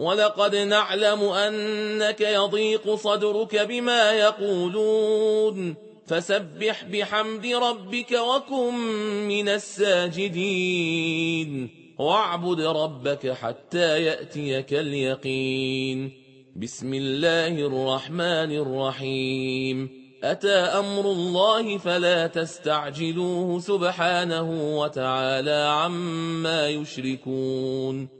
ولقد نعلم أنك يضيق صدرك بما يقولون. فسبح بحمد ربك وكن من الساجدين. واعبد ربك حتى يأتيك اليقين. بسم الله الرحمن الرحيم. أتى أمر الله فلا تستعجلوه سبحانه وتعالى عما يشركون.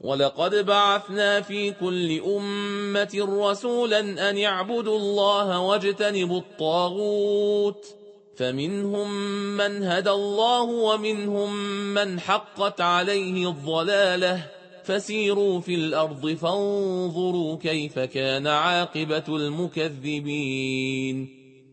ولقد بعثنا في كل أمة رسولا أن يعبدوا الله واجتنبوا الطاغوت فمنهم من هدى الله ومنهم من حقت عليه الضلاله فسيروا في الأرض فانظروا كيف كان عاقبة المكذبين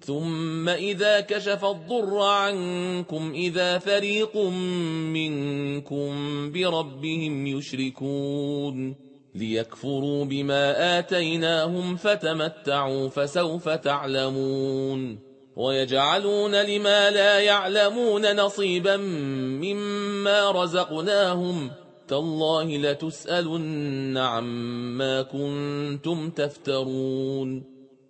ثم إذا كشف الضر عنكم إذا فريق منكم بربهم يشركون. ليكفروا بما آتيناهم فتمتعوا فسوف تعلمون. ويجعلون لما لا يعلمون نصيبا مما رزقناهم. تالله لتسألن عما كنتم تفترون.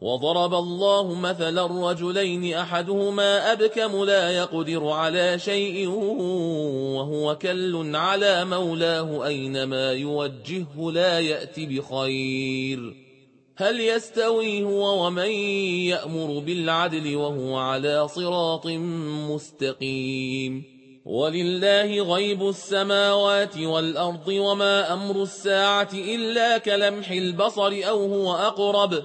وضرب الله مثلا رجلين أحدهما أبكم لا يقدر على شيء وهو كل على مولاه أينما يوجهه لا يأتي بخير. هل يستوي هو ومن يأمر بالعدل وهو على صراط مستقيم؟ ولله غيب السماوات والأرض وما أمر الساعة إلا كلمح البصر أو هو أقرب.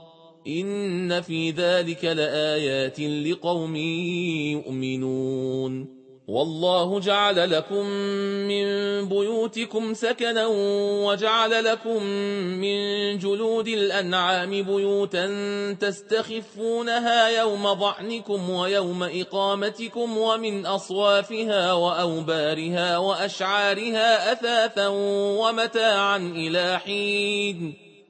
إن في ذلك لآيات لقوم يؤمنون. والله جعل لكم من بيوتكم سكنا وجعل لكم من جلود الأنعام بيوتا تستخفونها يوم ضعنكم ويوم إقامتكم ومن أصوافها وأوبارها وأشعارها أثاثا ومتاعا إلى حين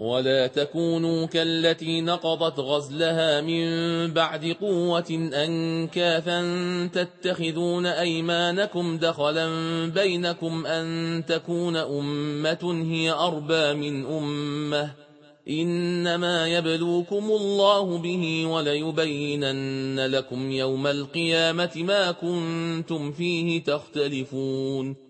ولا تكونوا كالتي نقضت غزلها من بعد قوة أنكاثا تتخذون أيمانكم دخلا بينكم أن تكون أمة هي أربى من أمة. إنما يبلوكم الله به وليبينن لكم يوم القيامة ما كنتم فيه تختلفون.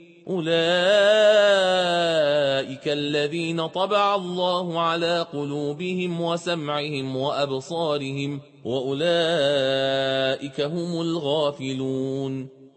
أولئك الذين طبع الله على قلوبهم وسمعهم وأبصارهم وأولئك هم الغافلون.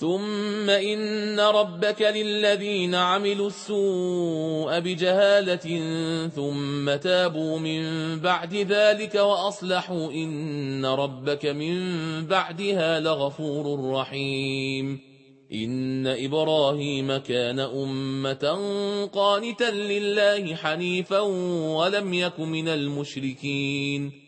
ثم إن ربك للذين عملوا السوء بجهالة ثم تابوا من بعد ذلك وأصلحوا إن ربك من بعدها لغفور رحيم. إن إبراهيم كان أمة قانتا لله حنيفا ولم يك من المشركين.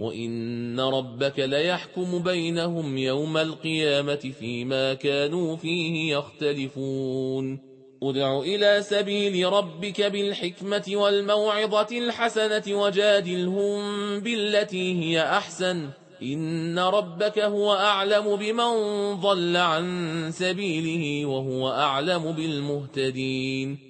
وإن ربك ليحكم بينهم يوم القيامة فيما كانوا فيه يختلفون ادع إلى سبيل ربك بالحكمة والموعظة الحسنة وجادلهم بالتي هي أحسن إن ربك هو أعلم بمن ضل عن سبيله وهو أعلم بالمهتدين